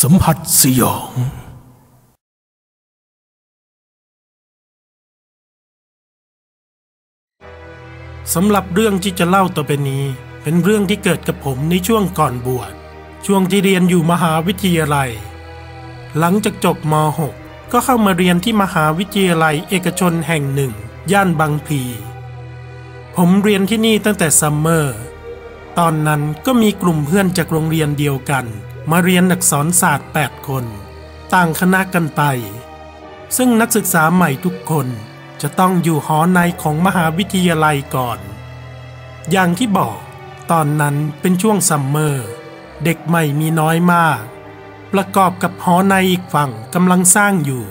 สัมผัสสยอง สำหรับเรื่องที่จะเล่าต่อไปนี้ เป็นเรื่องที่เกิดกับผมในช่วงก่อนบวช ช่วงที่เรียนอยู่มหาวิทยาลัย หลังจากจบม .6 ก็เข้ามาเรียนที่มหาวิทยาลัยเอกชนแห่งหนึ่ง ย่านบางพลี ผมเรียนที่นี่ตั้งแต่ summer ตอนนั้นก็มีกลุ่มเพื่อนจากโรงเรียนเดียวกัน มาเรียนอักษรศาสตร์ 8 คน ต่างคณะกันไป ซึ่งนักศึกษาใหม่ทุกคนจะต้องอยู่หอในของมหาวิทยาลัยก่อน อย่างที่บอกตอนนั้นเป็นช่วง summer เด็กใหม่มีน้อยมาก ประกอบกับหอในอีกฝั่งกำลังสร้างอยู่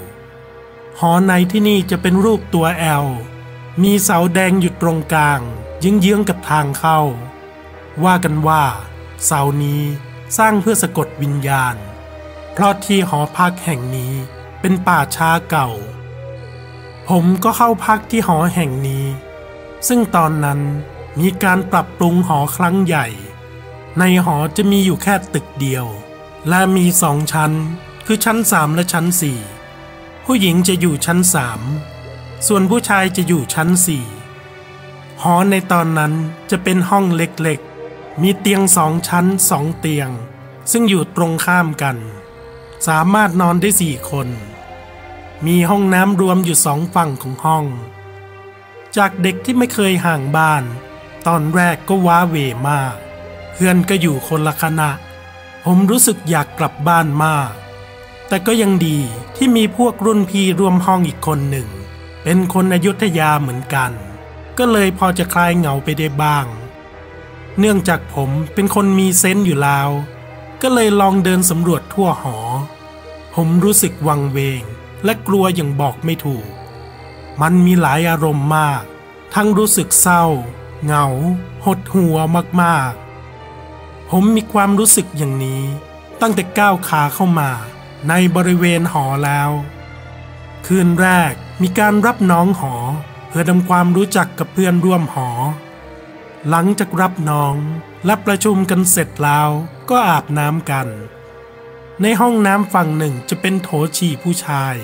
หอในที่นี่จะเป็นรูปตัว L มีเสาแดงอยู่ตรงกลาง เยื้องๆกับทางเข้า ว่ากันว่า เสานี้ สร้างเพื่อสะกดวิญญาณ เพราะที่หอพักแห่งนี้เป็นป่าช้าเก่า ผมก็เข้าพักที่หอแห่งนี้ ซึ่งตอนนั้นมีการปรับปรุงหอครั้งใหญ่ ในหอจะมีอยู่แค่ตึกเดียว และมีสองชั้น คือชั้นสามและชั้นสี่ผู้หญิงจะอยู่ชั้นสามส่วนผู้ชายจะอยู่ชั้นสี่หอในตอนนั้นจะเป็นห้องเล็ก มีเตียงสองชั้นสองเตียง ซึ่งอยู่ตรงข้ามกัน สามารถนอนได้สี่คน มีห้องน้ำรวมอยู่สองฝั่งของห้อง จากเด็กที่ไม่เคยห่างบ้าน ตอนแรกก็ว้าเหวมาก เพื่อนก็อยู่คนละคณะ ผมรู้สึกอยากกลับบ้านมาก แต่ก็ยังดีที่มีพวกรุ่นพี่ร่วมห้องอีกคนหนึ่ง เป็นคนอยุธยาเหมือนกัน ก็เลยพอจะคลายเหงาไปได้บ้าง เนื่องจากผมเป็นคนมีเซนส์อยู่แล้ว ก็เลยลองเดินสำรวจทั่วหอ ผมรู้สึกวังเวง และกลัวอย่างบอกไม่ถูก มันมีหลายอารมณ์มาก ทั้งรู้สึกเศร้า เหงา หดหัวมากๆ ผมมีความรู้สึกอย่างนี้ ตั้งแต่ก้าวขาเข้ามาในบริเวณหอแล้ว คืนแรกมีการรับน้องหอ เพื่อทำความรู้จักกับเพื่อนร่วมหอ หลังจากรับน้องและประชุมกันเสร็จแล้วก็อาบน้ำกัน ในห้องน้ำฝั่งหนึ่งจะเป็นโถฉี่ผู้ชาย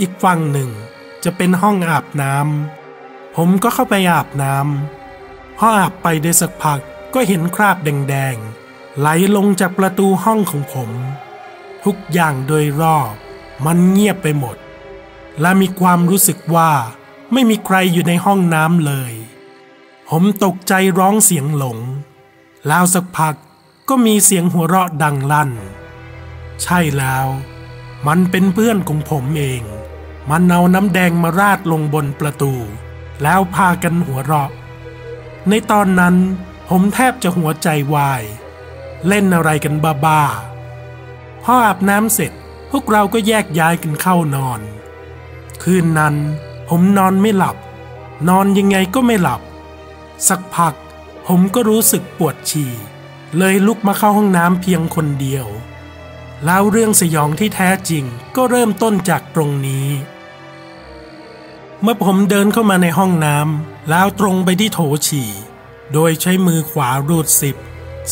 อีกฝั่งหนึ่งจะเป็นห้องอาบน้ำผมก็เข้าไปอาบน้ำพออาบไปได้สักพักก็เห็นคราบแดงๆ ไหลลงจากประตูห้องของผม ทุกอย่างโดยรอบมันเงียบไปหมด และมีความรู้สึกว่าไม่มีใครอยู่ในห้องน้ำเลย ผมตกใจร้องเสียงหลง แล้วสักพักก็มีเสียงหัวเราะดังลั่น ใช่แล้ว มันเป็นเพื่อนของผมเอง มันเอาน้ำแดงมาราดลงบนประตู แล้วพากันหัวเราะ ในตอนนั้นผมแทบจะหัวใจวาย เล่นอะไรกันบ้าๆพออาบน้ำเสร็จพวกเราก็แยกย้ายกันเข้านอน คืนนั้นผมนอนไม่หลับ นอนยังไงก็ไม่หลับ สักพัก ผมก็รู้สึกปวดฉี่ เลยลุกมาเข้าห้องน้ำเพียงคนเดียว แล้วเรื่องสยองที่แท้จริงก็เริ่มต้นจากตรงนี้ เมื่อผมเดินเข้ามาในห้องน้ำแล้วตรงไปที่โถฉี่ โดยใช้มือขวารูดสิบ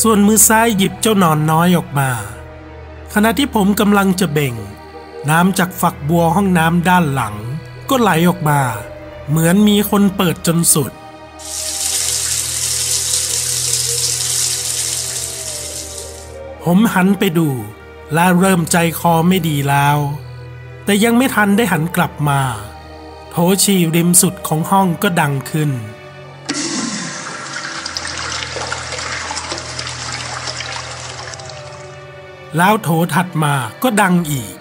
ส่วนมือซ้ายหยิบเจ้านอนน้อยออกมา ขณะที่ผมกำลังจะเบ่ง น้ำจากฝักบัวห้องน้ำด้านหลัง ก็ไหลออกมา เหมือนมีคนเปิดจนสุด ผมหันไปดู และเริ่มใจคอไม่ดีแล้ว แต่ยังไม่ทันได้หันกลับมา โถฉี่ริมสุดของห้องก็ดังขึ้น แล้วโถถัดมาก็ดังอีก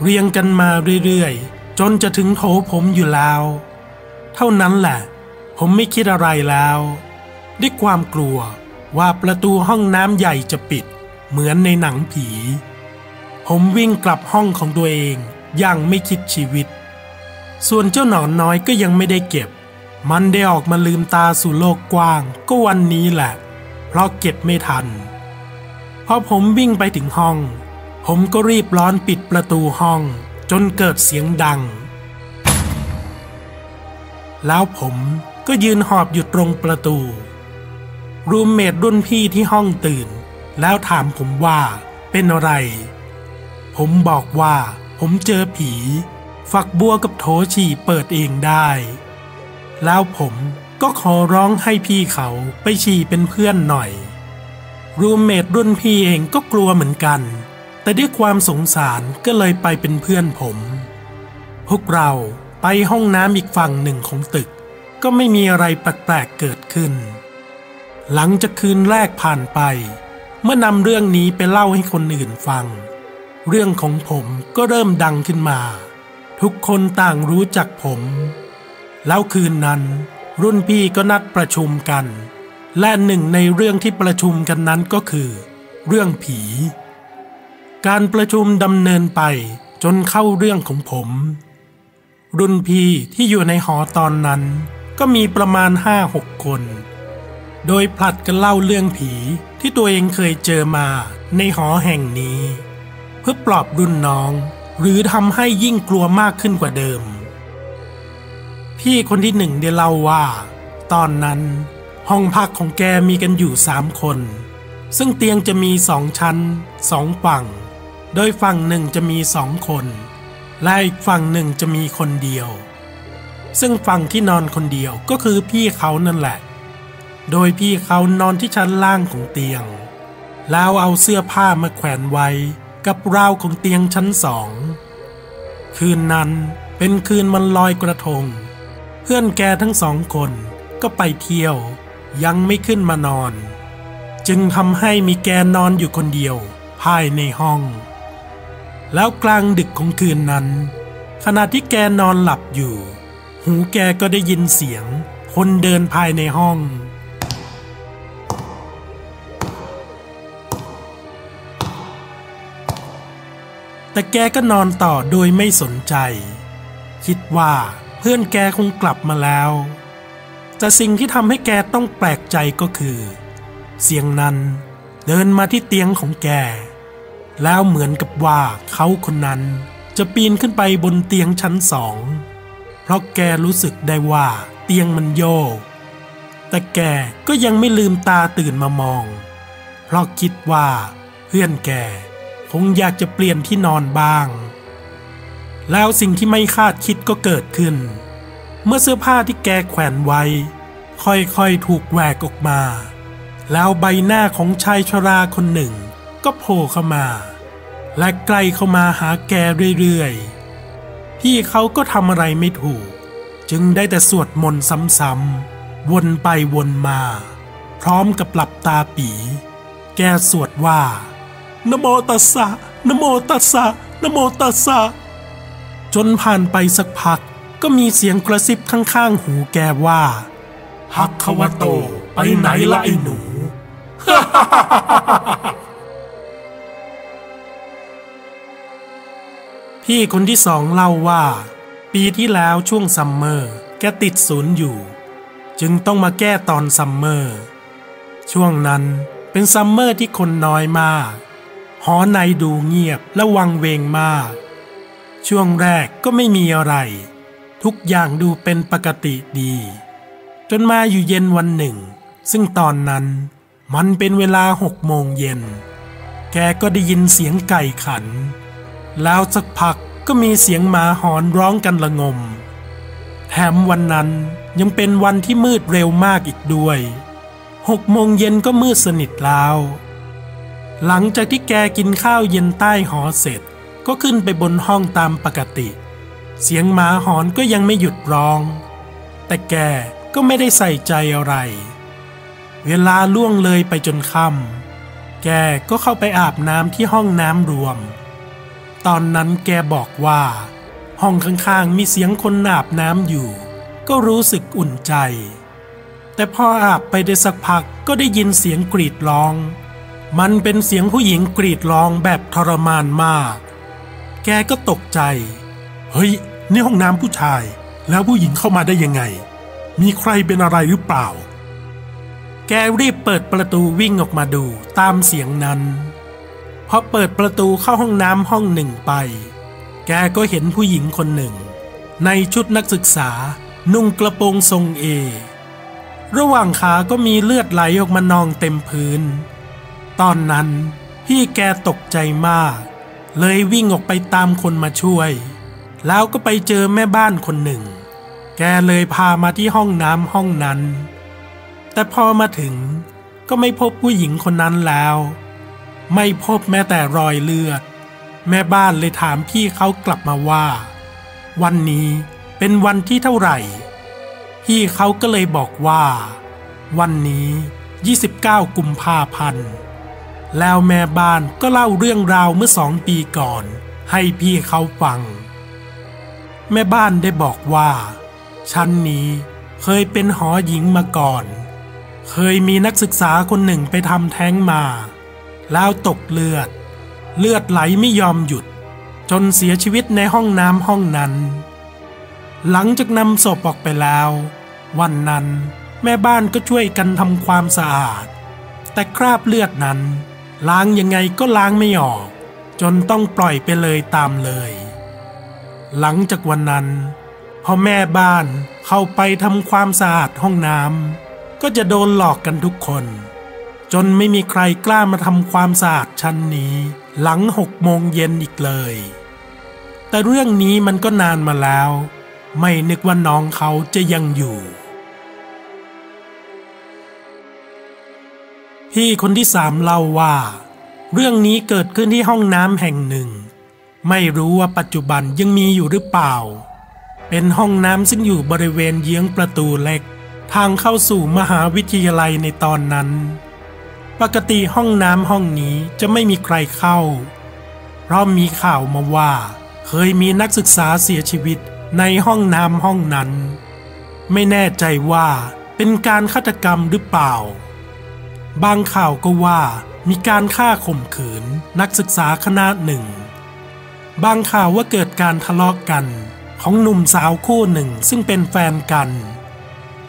เรียงกันมาเรื่อยๆ จนจะถึงโถผมอยู่แล้ว เท่านั้นแหละ ผมไม่คิดอะไรแล้ว ด้วยความกลัวว่าประตูห้องน้ำใหญ่จะปิด เหมือนในหนังผี ผมวิ่งกลับห้องของตัวเองอย่างไม่คิดชีวิต ส่วนเจ้าหนอนน้อยก็ยังไม่ได้เก็บ มันได้ออกมาลืมตาสู่โลกกว้าง ก็วันนี้แหละ เพราะเก็บไม่ทัน พอผมวิ่งไปถึงห้อง ผมก็รีบร้อนปิดประตูห้อง จนเกิดเสียงดัง แล้วผมก็ยืนหอบอยู่ตรงประตูรูมเมทรุ่นพี่ที่ห้องตื่น แล้วถามผมว่าเป็นอะไร ผมบอกว่าผมเจอผี ฝักบัวกับโถฉี่เปิดเองได้ แล้วผมก็ขอร้องให้พี่เขาไปฉี่เป็นเพื่อนหน่อย รูมเมทรุ่นพี่เองก็กลัวเหมือนกัน แต่ด้วยความสงสารก็เลยไปเป็นเพื่อนผม พวกเราไปห้องน้ำอีกฝั่งหนึ่งของตึก ก็ไม่มีอะไรแปลกๆเกิดขึ้น หลังจากคืนแรกผ่านไป เมื่อนำเรื่องนี้ไปเล่าให้คนอื่นฟัง เรื่องของผมก็เริ่มดังขึ้นมา ทุกคนต่างรู้จักผม แล้วคืนนั้น รุ่นพี่ก็นัดประชุมกัน และหนึ่งในเรื่องที่ประชุมกันนั้นก็คือ เรื่องผี การประชุมดำเนินไปจนเข้าเรื่องของผม รุ่นพี่ที่อยู่ในหอตอนนั้น ก็มีประมาณห้าหกคน โดยผลัดกันเล่าเรื่องผีที่ตัวเองเคยเจอมาในหอแห่งนี้ เพื่อปลอบรุ่นน้อง หรือทำให้ยิ่งกลัวมากขึ้นกว่าเดิม พี่คนที่หนึ่งได้เล่าว่า ตอนนั้นห้องพักของแกมีกันอยู่สามคน ซึ่งเตียงจะมีสองชั้นสองฝั่ง โดยฝั่งหนึ่งจะมีสองคน และอีกฝั่งหนึ่งจะมีคนเดียว ซึ่งฝั่งที่นอนคนเดียวก็คือพี่เขานั่นแหละ โดยพี่เขานอนที่ชั้นล่างของเตียง แล้วเอาเสื้อผ้ามาแขวนไว้กับราวของเตียงชั้นสอง คืนนั้นเป็นคืนวันลอยกระทง เพื่อนแกทั้งสองคนก็ไปเที่ยว ยังไม่ขึ้นมานอน จึงทำให้มีแกนอนอยู่คนเดียวภายในห้อง แล้วกลางดึกของคืนนั้น ขณะที่แกนอนหลับอยู่ หูแกก็ได้ยินเสียง คนเดินภายในห้อง แต่แกก็นอนต่อโดยไม่สนใจ คิดว่าเพื่อนแกคงกลับมาแล้ว แต่สิ่งที่ทำให้แกต้องแปลกใจก็คือ เสียงนั้นเดินมาที่เตียงของแก แล้วเหมือนกับว่าเขาคนนั้นจะปีนขึ้นไปบนเตียงชั้นสอง เพราะแกรู้สึกได้ว่าเตียงมันโยก แต่แกก็ยังไม่ลืมตาตื่นมามอง เพราะคิดว่าเพื่อนแก คงอยากจะเปลี่ยนที่นอนบ้าง แล้วสิ่งที่ไม่คาดคิดก็เกิดขึ้น เมื่อเสื้อผ้าที่แกแขวนไว้ ค่อยๆถูกแหวกออกมา แล้วใบหน้าของชายชราคนหนึ่ง ก็โผล่เข้ามา และใกล้เข้ามาหาแกเรื่อยๆพี่เขาก็ทำอะไรไม่ถูก จึงได้แต่สวดมนต์ซ้ำๆวนไปวนมา พร้อมกับหลับตาปี แกสวดว่า นโมตัสสะนโมตัสสะนโมตัสสะจนผ่านไปสักพักก็มีเสียงกระซิบข้างๆหูแกว่าฮักควะโต ไปไหนละไอ้หนู พี่คนที่สองเล่าว่า ปีที่แล้วช่วงซัมเมอร์ แกติดศูนย์อยู่ จึงต้องมาแก้ตอน summer ช่วงนั้นเป็น summer ที่คนน้อยมาก หอในดูเงียบและวังเวงมาก ช่วงแรกก็ไม่มีอะไร ทุกอย่างดูเป็นปกติดี จนมาอยู่เย็นวันหนึ่ง ซึ่งตอนนั้นมันเป็นเวลาหกโมงเย็น แกก็ได้ยินเสียงไก่ขัน แล้วสักพักก็มีเสียงหมาหอนร้องกันละงม แถมวันนั้นยังเป็นวันที่มืดเร็วมากอีกด้วยหกโมงเย็นก็มืดสนิทแล้ว หลังจากที่แกกินข้าวเย็นใต้หอเสร็จ ก็ขึ้นไปบนห้องตามปกติ เสียงหมาหอนก็ยังไม่หยุดร้อง แต่แกก็ไม่ได้ใส่ใจอะไร เวลาล่วงเลยไปจนค่ำแกก็เข้าไปอาบน้ำที่ห้องน้ำรวม ตอนนั้นแกบอกว่า ห้องข้างๆมีเสียงคนอาบน้ำอยู่ ก็รู้สึกอุ่นใจ แต่พออาบไปได้สักพักก็ได้ยินเสียงกรีดร้อง มันเป็นเสียงผู้หญิงกรีดร้องแบบทรมานมาก แกก็ตกใจ เฮ้ย นี่ห้องน้ำผู้ชาย แล้วผู้หญิงเข้ามาได้ยังไง มีใครเป็นอะไรหรือเปล่า แกรีบเปิดประตูวิ่งออกมาดูตามเสียงนั้น พอเปิดประตูเข้าห้องน้ำห้องหนึ่งไป แกก็เห็นผู้หญิงคนหนึ่ง ในชุดนักศึกษา นุ่งกระโปรงทรงเอ ระหว่างขาก็มีเลือดไหลออกมานองเต็มพื้น ตอนนั้นพี่แกตกใจมาก เลยวิ่งออกไปตามคนมาช่วย แล้วก็ไปเจอแม่บ้านคนหนึ่ง แกเลยพามาที่ห้องน้ำห้องนั้น แต่พอมาถึงก็ไม่พบผู้หญิงคนนั้นแล้ว ไม่พบแม้แต่รอยเลือด แม่บ้านเลยถามพี่เขากลับมาว่า วันนี้เป็นวันที่เท่าไหร่ พี่เขาก็เลยบอกว่า วันนี้ 29 กุมภาพันธ์ แล้วแม่บ้านก็เล่าเรื่องราวเมื่อสองปีก่อน ให้พี่เขาฟัง แม่บ้านได้บอกว่า ชั้นนี้เคยเป็นหอหญิงมาก่อน เคยมีนักศึกษาคนหนึ่งไปทำแท้งมา แล้วตกเลือด เลือดไหลไม่ยอมหยุด จนเสียชีวิตในห้องน้ำห้องนั้น หลังจากนำศพออกไปแล้ว วันนั้นแม่บ้านก็ช่วยกันทำความสะอาด แต่คราบเลือดนั้น ล้างยังไงก็ล้างไม่ออก จนต้องปล่อยไปเลยตามเลย หลังจากวันนั้นพอแม่บ้านเข้าไปทำความสะอาดห้องน้ำก็จะโดนหลอกกันทุกคน จนไม่มีใครกล้ามาทำความสะอาดชั้นนี้ หลังหกโมงเย็นอีกเลย แต่เรื่องนี้มันก็นานมาแล้ว ไม่นึกว่าน้องเขาจะยังอยู่ พี่คนที่สามเล่าว่า เรื่องนี้เกิดขึ้นที่ห้องน้ำแห่งหนึ่ง ไม่รู้ว่าปัจจุบันยังมีอยู่หรือเปล่า เป็นห้องน้ำซึ่งอยู่บริเวณเยื้องประตูเล็ก ทางเข้าสู่มหาวิทยาลัยในตอนนั้น ปกติห้องน้ำห้องนี้จะไม่มีใครเข้า เพราะมีข่าวมาว่า เคยมีนักศึกษาเสียชีวิตในห้องน้ำห้องนั้น ไม่แน่ใจว่าเป็นการฆาตกรรมหรือเปล่า บางข่าวก็ว่ามีการฆ่าข่มขืนนักศึกษาคณะหนึ่ง บางข่าวว่าเกิดการทะเลาะกกันของหนุ่มสาวคู่หนึ่งซึ่งเป็นแฟนกัน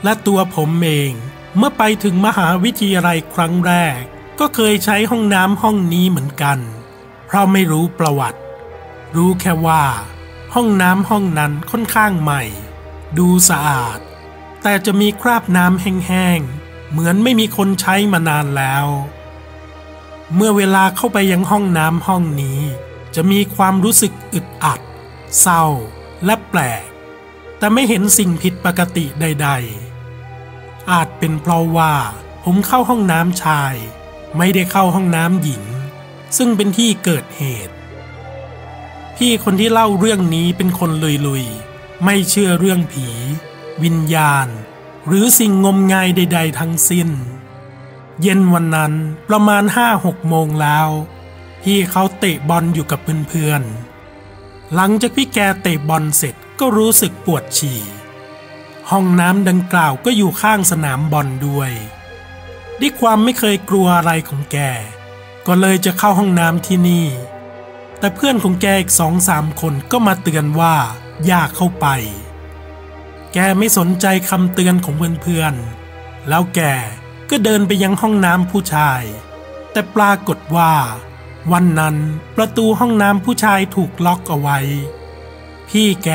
และตัวผมเองเมื่อไปถึงมหาวิทยาลัยครั้งแรก ก็เคยใช้ห้องน้ำห้องนี้เหมือนกัน เพราะไม่รู้ประวัติ รู้แค่ว่า ห้องน้ำห้องนั้นค่อนข้างใหม่ ดูสะอาด แต่จะมีคราบน้ำแห้งๆ เหมือนไม่มีคนใช้มานานแล้ว เมื่อเวลาเข้าไปยังห้องน้ำห้องนี้ จะมีความรู้สึกอึดอัด เศร้าและแปลก แต่ไม่เห็นสิ่งผิดปกติใด ๆ อาจเป็นเพราะว่าผมเข้าห้องน้ำชาย ไม่ได้เข้าห้องน้ำหญิง ซึ่งเป็นที่เกิดเหตุ พี่คนที่เล่าเรื่องนี้เป็นคนลุยๆ ไม่เชื่อเรื่องผี วิญญาณ หรือสิ่งงมงายใด ๆ ทั้งสิ้น เย็นวันนั้นประมาณห้าหกโมงแล้ว พี่เขาเตะบอลอยู่กับเพื่อนๆ หลังจากพี่แกเตะบอลเสร็จก็รู้สึกปวดฉี่ ห้องน้ำดังกล่าวก็อยู่ข้างสนามบอลด้วยด้วยความไม่เคยกลัวอะไรของแก ก็เลยจะเข้าห้องน้ำที่นี่ แต่เพื่อนของแกอีกสองสามคนก็มาเตือนว่าอย่าเข้าไป แกไม่สนใจคำเตือนของเพื่อนๆ แล้วแกก็เดินไปยังห้องน้ำผู้ชาย แต่ปรากฏว่า วันนั้นประตูห้องน้ำผู้ชายถูกล็อกเอาไว้ พี่แก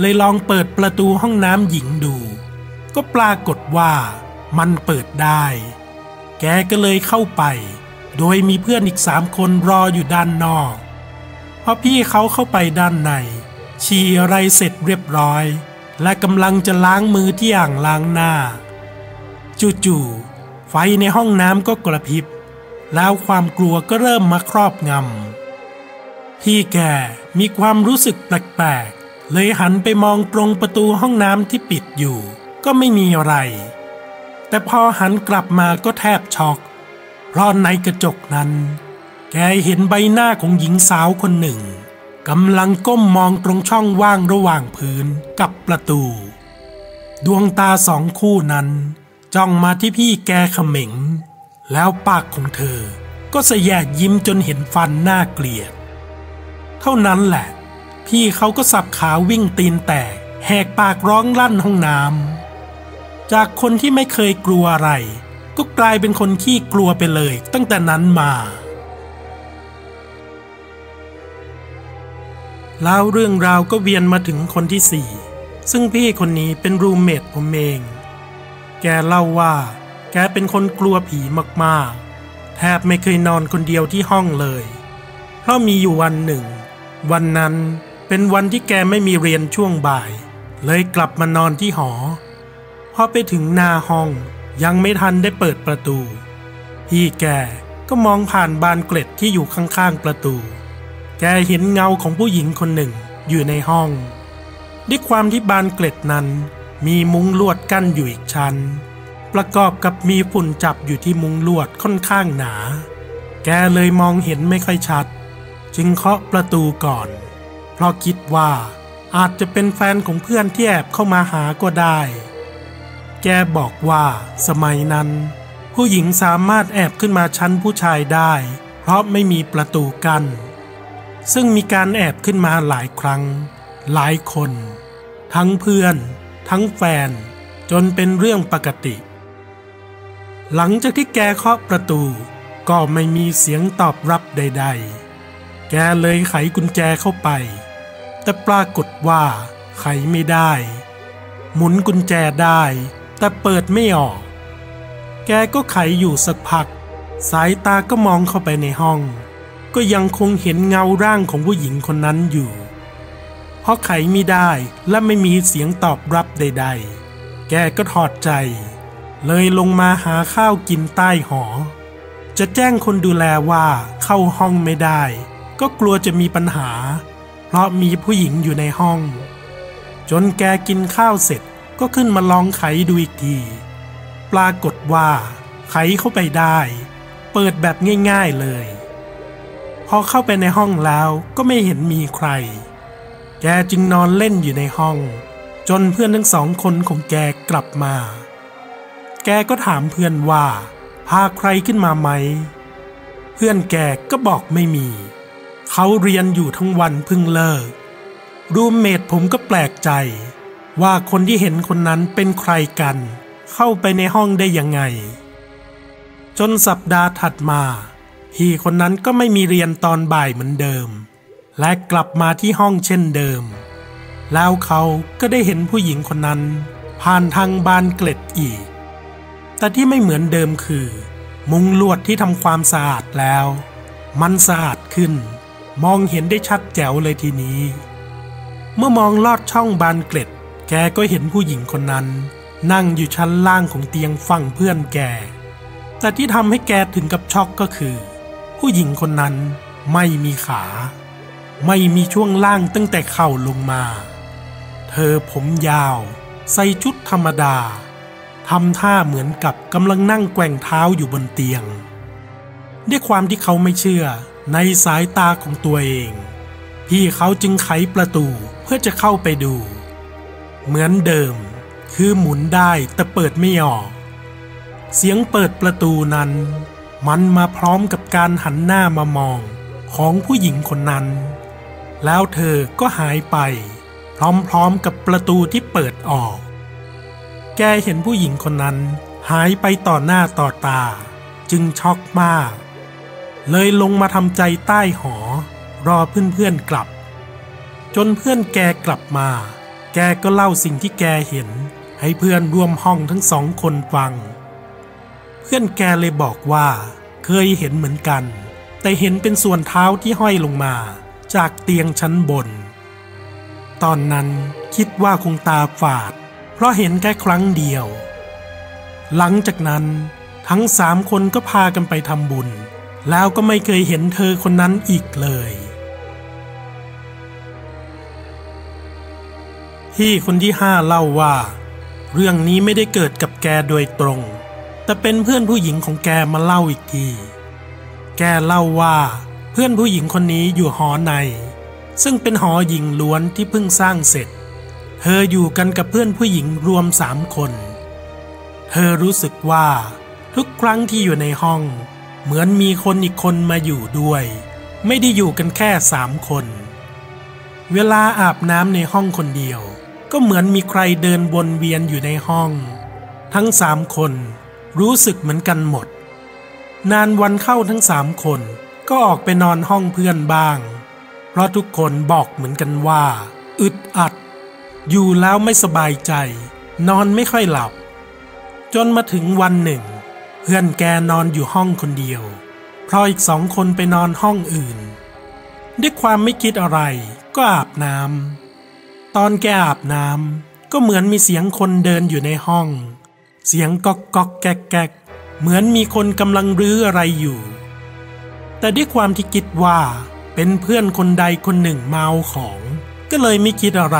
เลยลองเปิดประตูห้องน้ำหญิงดู ก็ปรากฏว่ามันเปิดได้ แกก็เลยเข้าไป โดยมีเพื่อนอีกสามคนรออยู่ด้านนอกพอพี่เขาเข้าไปด้านในฉี่อะไรเสร็จเรียบร้อย และกำลังจะล้างมือที่อ่างล้างหน้า จู่ๆไฟในห้องน้ำก็กระพริบ แล้วความกลัวก็เริ่มมาครอบงำพี่แกมีความรู้สึกแปลกๆเลยหันไปมองตรงประตูห้องน้ำที่ปิดอยู่ ก็ไม่มีอะไร แต่พอหันกลับมาก็แทบช็อกเพราะในกระจกนั้น แกเห็นใบหน้าของหญิงสาวคนหนึ่ง กำลังก้มมองตรงช่องว่างระหว่างพื้นกับประตู ดวงตาสองคู่นั้น จ้องมาที่พี่แกเขม็ง แล้วปากของเธอ ก็สยกยิ้มจนเห็นฟันน่าเกลียด เท่านั้นแหละ พี่เขาก็สับขาวิ่งตีนแตก แหกปากร้องลั่นห้องน้ำจากคนที่ไม่เคยกลัวอะไร ก็กลายเป็นคนขี้กลัวไปเลยตั้งแต่นั้นมา แล้วเรื่องราวก็เวียนมาถึงคนที่สี่ซึ่งพี่คนนี้เป็นรูเมทผมเอง แกเล่าว่า แกเป็นคนกลัวผีมากๆ แทบไม่เคยนอนคนเดียวที่ห้องเลย เพราะมีอยู่วันหนึ่ง วันนั้นเป็นวันที่แกไม่มีเรียนช่วงบ่าย เลยกลับมานอนที่หอ พอไปถึงหน้าห้องยังไม่ทันได้เปิดประตู พี่แกก็มองผ่านบานเกล็ดที่อยู่ข้างๆประตู แกเห็นเงาของผู้หญิงคนหนึ่งอยู่ในห้อง ด้วยความที่บานเกล็ดนั้นมีมุ้งลวดกั้นอยู่อีกชั้น ประกอบกับมีฝุ่นจับอยู่ที่มุ้งลวดค่อนข้างหนา แกเลยมองเห็นไม่ค่อยชัด จึงเคาะประตูก่อน เพราะคิดว่าอาจจะเป็นแฟนของเพื่อนที่แอบเข้ามาหาก็ได้ แกบอกว่าสมัยนั้น ผู้หญิงสามารถแอบขึ้นมาชั้นผู้ชายได้ เพราะไม่มีประตูกัน้น ซึ่งมีการแอบขึ้นมาหลายครั้ง หลายคน ทั้งเพื่อน ทั้งแฟน จนเป็นเรื่องปกติ หลังจากที่แกเคาะประตู ก็ไม่มีเสียงตอบรับใด ๆ แกเลยไขกุญแจเข้าไป แต่ปรากฏว่า ไขไม่ได้ หมุนกุญแจได้ แต่เปิดไม่ออก แกก็ไขอยู่สักพัก สายตาก็มองเข้าไปในห้อง ก็ยังคงเห็นเงาร่างของผู้หญิงคนนั้นอยู่ เพราะไขไม่ได้และไม่มีเสียงตอบรับใด ๆ แกก็ถอดใจ เลยลงมาหาข้าวกินใต้หอ จะแจ้งคนดูแลว่าเข้าห้องไม่ได้ ก็กลัวจะมีปัญหา เพราะมีผู้หญิงอยู่ในห้อง จนแกกินข้าวเสร็จก็ขึ้นมาลองไขดูอีกที ปรากฏว่า ไขเข้าไปได้ เปิดแบบง่าย ๆเลย พอเข้าไปในห้องแล้วก็ไม่เห็นมีใคร แกจึงนอนเล่นอยู่ในห้อง จนเพื่อนทั้งสองคนของแกกลับมา แกก็ถามเพื่อนว่า พาใครขึ้นมาไหม เพื่อนแกก็บอกไม่มี เขาเรียนอยู่ทั้งวันเพิ่งเลิก รูมเมทผมก็แปลกใจ ว่าคนที่เห็นคนนั้นเป็นใครกัน เข้าไปในห้องได้ยังไง จนสัปดาห์ถัดมา พี่คนนั้นก็ไม่มีเรียนตอนบ่ายเหมือนเดิม และกลับมาที่ห้องเช่นเดิม แล้วเขาก็ได้เห็นผู้หญิงคนนั้น ผ่านทางบานเกล็ดอีก แต่ที่ไม่เหมือนเดิมคือ มุงลวดที่ทำความสะอาดแล้ว มันสะอาดขึ้น มองเห็นได้ชัดแจ๋วเลยทีนี้ เมื่อมองลอดช่องบานเกล็ด แกก็เห็นผู้หญิงคนนั้น นั่งอยู่ชั้นล่างของเตียงฝั่งเพื่อนแก แต่ที่ทำให้แกถึงกับช็อกก็คือ ผู้หญิงคนนั้นไม่มีขา ไม่มีช่วงล่างตั้งแต่เข่าลงมา เธอผมยาว ใส่ชุดธรรมดาทำท่าเหมือนกับกำลังนั่งแกว่งเท้าอยู่บนเตียง ด้วยความที่เขาไม่เชื่อในสายตาของตัวเอง พี่เขาจึงไขประตูเพื่อจะเข้าไปดู เหมือนเดิม คือหมุนได้แต่เปิดไม่ออก เสียงเปิดประตูนั้น มันมาพร้อมกับการหันหน้ามามองของผู้หญิงคนนั้น แล้วเธอก็หายไป พร้อมๆกับประตูที่เปิดออก แกเห็นผู้หญิงคนนั้นหายไปต่อหน้าต่อตา จึงช็อกมาก เลยลงมาทำใจใต้หอ รอเพื่อนๆกลับ จนเพื่อนแกกลับมา แกก็เล่าสิ่งที่แกเห็น ให้เพื่อนร่วมห้องทั้งสองคนฟัง เพื่อนแกเลยบอกว่า เคยเห็นเหมือนกัน แต่เห็นเป็นส่วนเท้าที่ห้อยลงมา จากเตียงชั้นบน ตอนนั้นคิดว่าคงตาฝาด เพราะเห็นแค่ครั้งเดียว หลังจากนั้นทั้งสามคนก็พากันไปทำบุญ แล้วก็ไม่เคยเห็นเธอคนนั้นอีกเลยพี่คนที่ห้าเล่าว่า เรื่องนี้ไม่ได้เกิดกับแกโดยตรง แต่เป็นเพื่อนผู้หญิงของแกมาเล่าอีกที แกเล่าว่าเพื่อนผู้หญิงคนนี้อยู่หอใน ซึ่งเป็นหอหญิงล้วนที่เพิ่งสร้างเสร็จ เธออยู่กันกับเพื่อนผู้หญิงรวมสามคน เธอรู้สึกว่าทุกครั้งที่อยู่ในห้อง เหมือนมีคนอีกคนมาอยู่ด้วย ไม่ได้อยู่กันแค่สามคน เวลาอาบน้ำในห้องคนเดียว ก็เหมือนมีใครเดินวนเวียนอยู่ในห้อง ทั้งสามคน รู้สึกเหมือนกันหมด นานวันเข้าทั้งสามคนก็ออกไปนอนห้องเพื่อนบ้าง เพราะทุกคนบอกเหมือนกันว่า อึดอัด อยู่แล้วไม่สบายใจ นอนไม่ค่อยหลับ จนมาถึงวันหนึ่ง เพื่อนแกนอนอยู่ห้องคนเดียว เพราะอีกสองคนไปนอนห้องอื่น ด้วยความไม่คิดอะไรก็อาบน้ำตอนแกอาบน้ำก็เหมือนมีเสียงคนเดินอยู่ในห้อง เสียงก๊อกก๊อกแก๊กแก๊กเหมือนมีคนกำลังรื้ออะไรอยู่ แต่ด้วยความที่คิดว่าเป็นเพื่อนคนใดคนหนึ่งเมาของ ก็เลยไม่คิดอะไร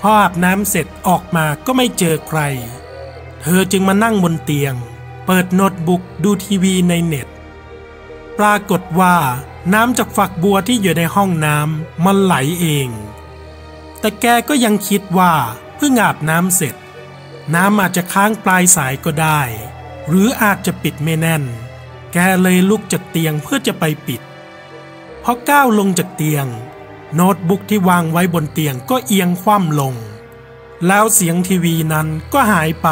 พออาบน้ำเสร็จออกมาก็ไม่เจอใคร เธอจึงมานั่งบนเตียง เปิดโน้ตบุ๊กดูทีวีในเน็ต ปรากฏว่าน้ำจากฝักบัวที่อยู่ในห้องน้ำมันไหลเอง แต่แกก็ยังคิดว่าเพิ่งอาบน้ำเสร็จ น้ำอาจจะค้างปลายสายก็ได้ หรืออาจจะปิดไม่แน่น แกเลยลุกจากเตียงเพื่อจะไปปิด พอก้าวลงจากเตียง โน้ตบุ๊กที่วางไว้บนเตียงก็เอียงคว่ำลง แล้วเสียงทีวีนั้นก็หายไป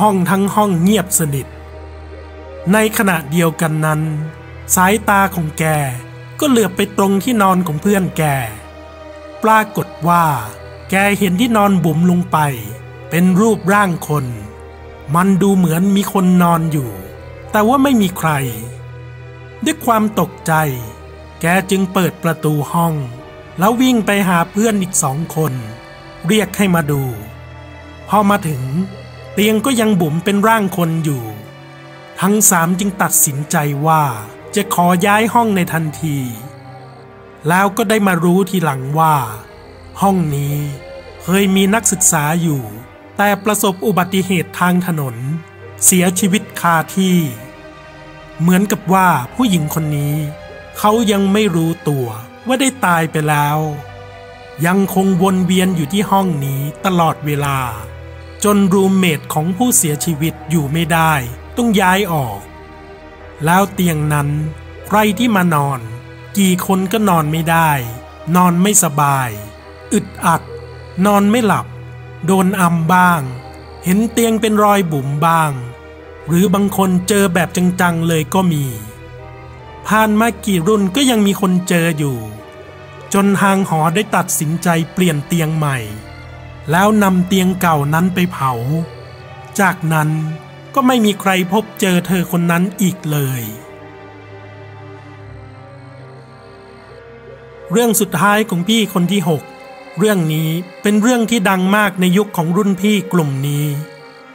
ห้องทั้งห้องเงียบสนิท ในขณะเดียวกันนั้น สายตาของแกก็เหลือบไปตรงที่นอนของเพื่อนแก ปรากฏว่า แกเห็นที่นอนบุ๋มลงไป เป็นรูปร่างคน มันดูเหมือนมีคนนอนอยู่ แต่ว่าไม่มีใคร ด้วยความตกใจ แกจึงเปิดประตูห้อง แล้ววิ่งไปหาเพื่อนอีกสองคน เรียกให้มาดู พอมาถึง เตียงก็ยังบุ๋มเป็นร่างคนอยู่ ทั้งสามจึงตัดสินใจว่าจะขอย้ายห้องในทันที แล้วก็ได้มารู้ทีหลังว่า ห้องนี้เคยมีนักศึกษาอยู่ แต่ประสบอุบัติเหตุทางถนน เสียชีวิตคาที่ เหมือนกับว่าผู้หญิงคนนี้ เขายังไม่รู้ตัวว่าได้ตายไปแล้ว ยังคงวนเวียนอยู่ที่ห้องนี้ตลอดเวลา จนรูมเมทของผู้เสียชีวิตอยู่ไม่ได้ ต้องย้ายออก แล้วเตียงนั้น ใครที่มานอน กี่คนก็นอนไม่ได้ นอนไม่สบาย อึดอัด นอนไม่หลับ โดนอำบ้าง เห็นเตียงเป็นรอยบุ๋มบ้าง หรือบางคนเจอแบบจังๆเลยก็มี ผ่านมากี่รุ่นก็ยังมีคนเจออยู่ จนทางหอได้ตัดสินใจเปลี่ยนเตียงใหม่ แล้วนำเตียงเก่านั้นไปเผา จากนั้นก็ไม่มีใครพบเจอเธอคนนั้นอีกเลย เรื่องสุดท้ายของพี่คนที่6 เรื่องนี้เป็นเรื่องที่ดังมากในยุคของรุ่นพี่กลุ่มนี้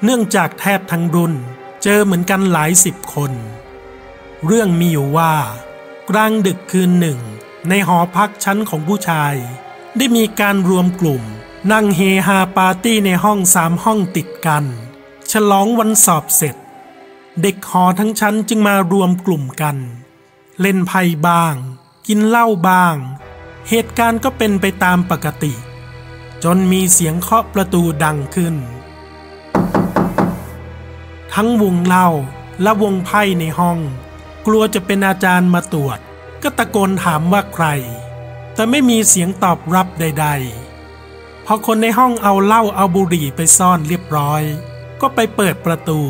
เนื่องจากแทบทั้งรุ่นเจอเหมือนกันหลายสิบคน เรื่องมีอยู่ว่า กลางดึกคืนหนึ่ง ในหอพักชั้นของผู้ชาย ได้มีการรวมกลุ่ม นั่งเฮฮาปาร์ตี้ในห้องสามห้องติดกัน ฉลองวันสอบเสร็จ เด็กหอทั้งชั้นจึงมารวมกลุ่มกัน เล่นไพ่บ้าง กินเหล้าบ้าง เหตุการณ์ก็เป็นไปตามปกติ จนมีเสียงเคาะประตูดังขึ้น ทั้งวงเล้าและวงไพ่ในห้อง กลัวจะเป็นอาจารย์มาตรวจ ก็ตะโกนถามว่าใคร แต่ไม่มีเสียงตอบรับใด ๆ พอคนในห้องเอาเหล้าเอาบุหรี่ไปซ่อนเรียบร้อย ก็ไปเปิดประตู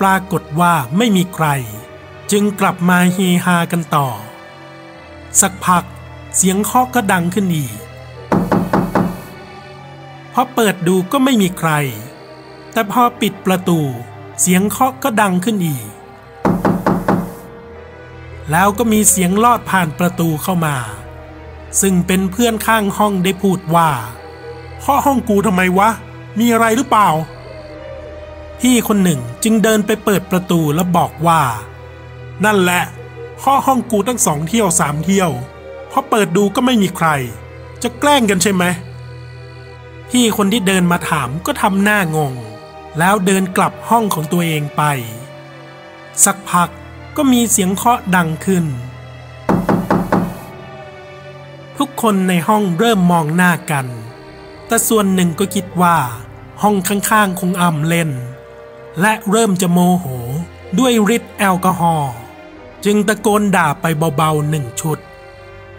ปรากฏว่าไม่มีใคร จึงกลับมาเฮฮากันต่อ สักพัก เสียงเคาะก็ดังขึ้นอีกพอเปิดดูก็ไม่มีใคร แต่พอปิดประตู เสียงเคาะก็ดังขึ้นอีก แล้วก็มีเสียงลอดผ่านประตูเข้ามา ซึ่งเป็นเพื่อนข้างห้องได้พูดว่าเคาะห้องกูทำไมวะ มีอะไรหรือเปล่า พี่คนหนึ่งจึงเดินไปเปิดประตูแล้วบอกว่า นั่นแหละเคาะห้องกูตั้งสองเที่ยวสามเที่ยว พอเปิดดูก็ไม่มีใคร จะแกล้งกันใช่ไหมพี่คนที่เดินมาถามก็ทำหน้างง แล้วเดินกลับห้องของตัวเองไป สักพักก็มีเสียงเคาะดังขึ้น ทุกคนในห้องเริ่มมองหน้ากัน แต่ส่วนหนึ่งก็คิดว่า ห้องข้างๆคงอ่ำเล่น และเริ่มจะโมโหด้วยฤทธิ์แอลกอฮอล์จึงตะโกนด่าไปเบาๆหนึ่งชุด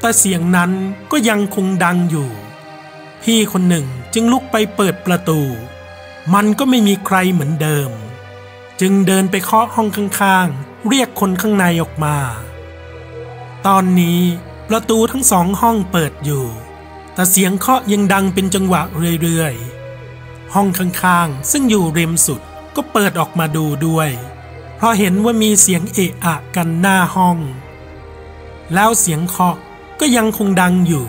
แต่เสียงนั้นก็ยังคงดังอยู่ พี่คนหนึ่งจึงลุกไปเปิดประตู มันก็ไม่มีใครเหมือนเดิม จึงเดินไปเคาะห้องข้างๆ เรียกคนข้างในออกมา ตอนนี้ประตูทั้งสองห้องเปิดอยู่ แต่เสียงเคาะยังดังเป็นจังหวะเรื่อยๆ ห้องข้างๆ ซึ่งอยู่ริมสุดก็เปิดออกมาดูด้วย เพราะเห็นว่ามีเสียงเอะอะกันหน้าห้อง แล้วเสียงเคาะ ก็ยังคงดังอยู่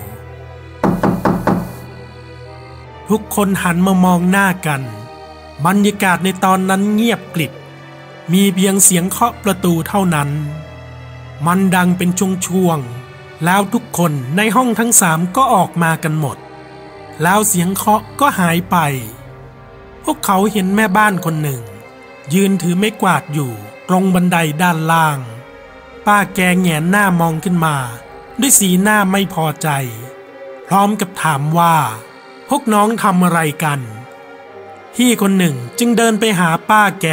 ทุกคนหันมามองหน้ากันบรรยากาศในตอนนั้นเงียบกลิบ มีเพียงเสียงเคาะประตูเท่านั้น มันดังเป็นช่วงๆแล้วทุกคนในห้องทั้งสามก็ออกมากันหมด แล้วเสียงเคาะก็หายไป พวกเขาเห็นแม่บ้านคนหนึ่ง ยืนถือไม้กวาดอยู่ตรงบันไดด้านล่าง ป้าแกแงนหน้ามองขึ้นมา ด้วยสีหน้าไม่พอใจ พร้อมกับถามว่า พวกน้องทำอะไรกัน พี่คนหนึ่งจึงเดินไปหาป้าแก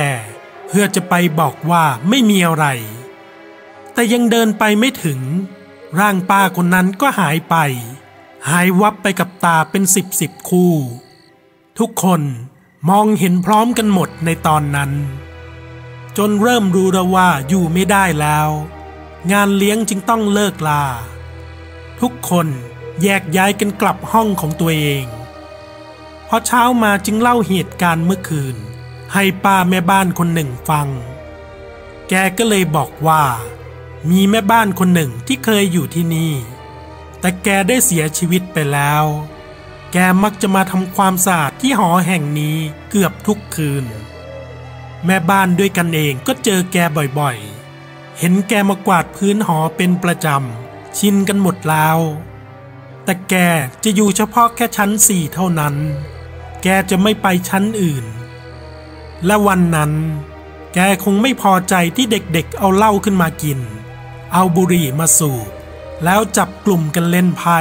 เพื่อจะไปบอกว่าไม่มีอะไร แต่ยังเดินไปไม่ถึง ร่างป้าคนนั้นก็หายไป หายวับไปกับตาเป็นสิบสิบคู่ ทุกคนมองเห็นพร้อมกันหมดในตอนนั้น จนเริ่มรู้แล้วว่าอยู่ไม่ได้แล้ว งานเลี้ยงจึงต้องเลิกลา ทุกคนแยกย้ายกันกลับห้องของตัวเอง พอเช้ามาจึงเล่าเหตุการณ์เมื่อคืน ให้ป้าแม่บ้านคนหนึ่งฟัง แกก็เลยบอกว่า มีแม่บ้านคนหนึ่งที่เคยอยู่ที่นี่ แต่แกได้เสียชีวิตไปแล้ว แกมักจะมาทำความสะอาดที่หอแห่งนี้เกือบทุกคืน แม่บ้านด้วยกันเองก็เจอแกบ่อยๆ เห็นแกมากวาดพื้นหอเป็นประจำ ชินกันหมดแล้ว แต่แกจะอยู่เฉพาะแค่ชั้นสี่เท่านั้น แกจะไม่ไปชั้นอื่น และวันนั้น แกคงไม่พอใจที่เด็กๆเอาเหล้าขึ้นมากิน เอาบุหรี่มาสูบ แล้วจับกลุ่มกันเล่นไพ่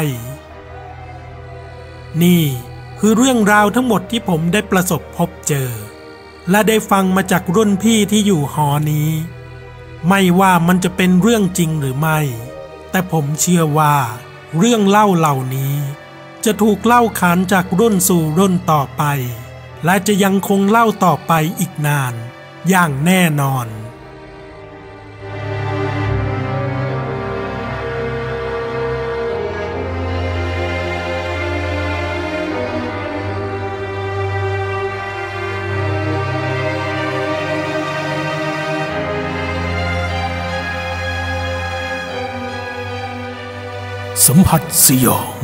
นี่คือเรื่องราวทั้งหมดที่ผมได้ประสบพบเจอ และได้ฟังมาจากรุ่นพี่ที่อยู่หอนี้ ไม่ว่ามันจะเป็นเรื่องจริงหรือไม่ แต่ผมเชื่อว่า เรื่องเล่าเหล่านี้ จะถูกเล่าขานจากรุ่นสู่รุ่นต่อไป และจะยังคงเล่าต่อไปอีกนาน อย่างแน่นอน สัมผัสสยอง